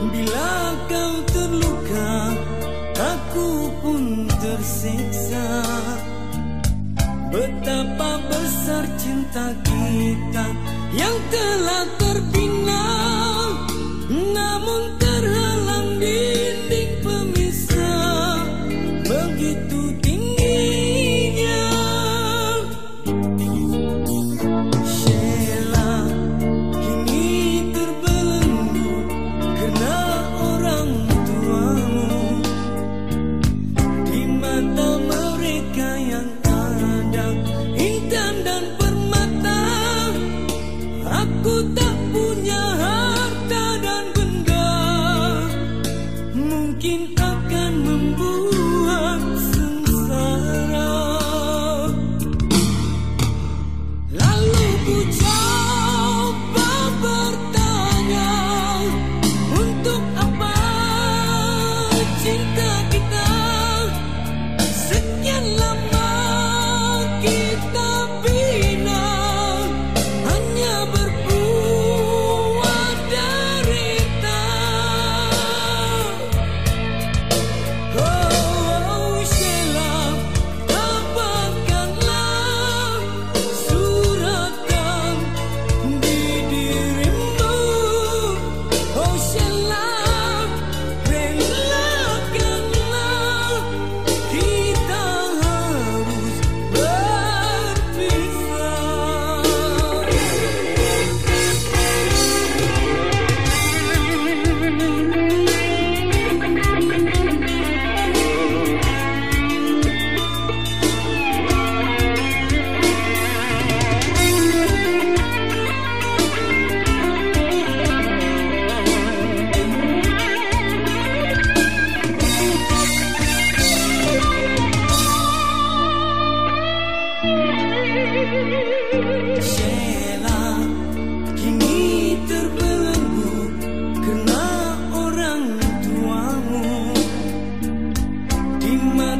Bila kau terluka Aku pun tersiksa. Betapa besar cinta kita Yang telah caí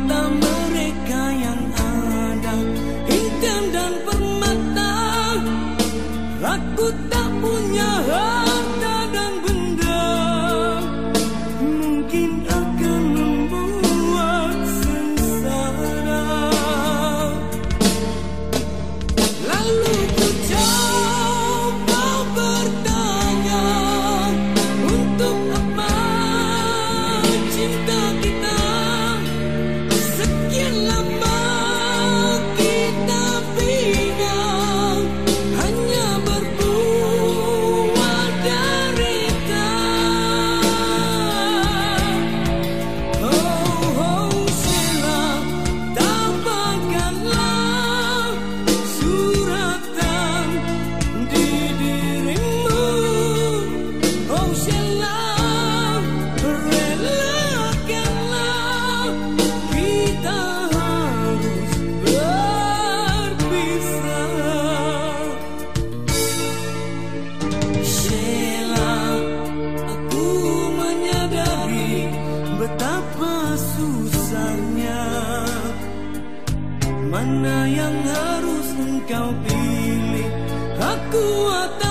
mata mereka yang ada hitam dan permata aku tak punya hati. mana yang harus engkau pilih? Aku atau